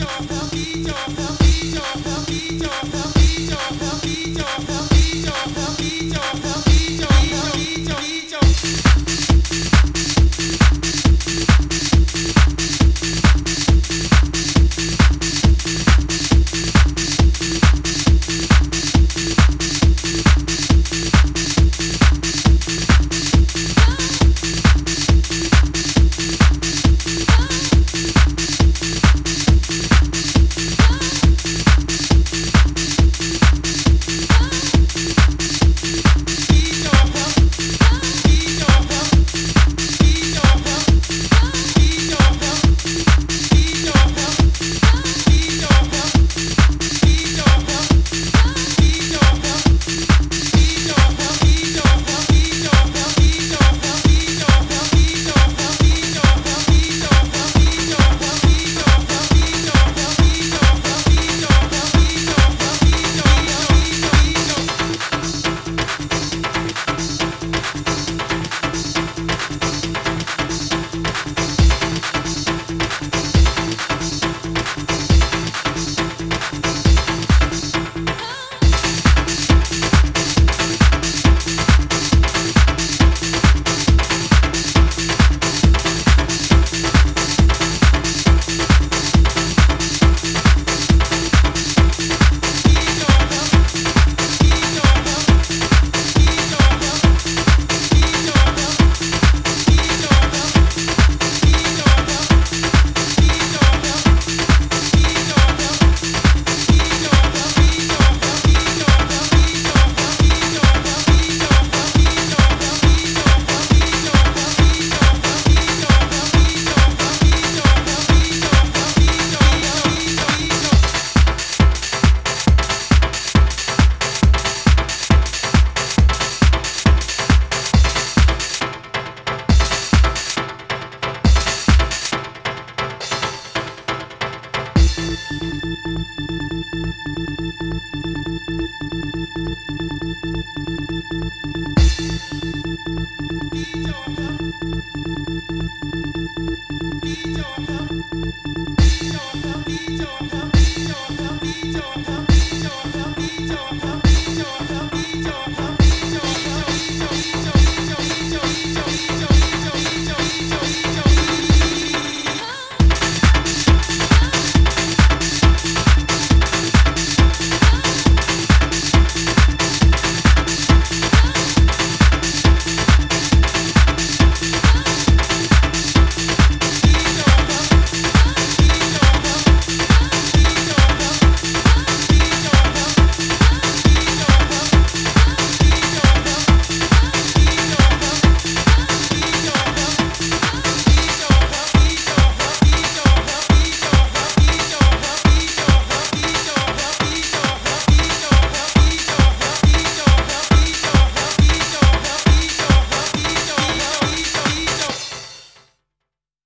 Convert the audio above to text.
your Help me, John. Help me, John. Help me, John. Help me, John. Help me, John.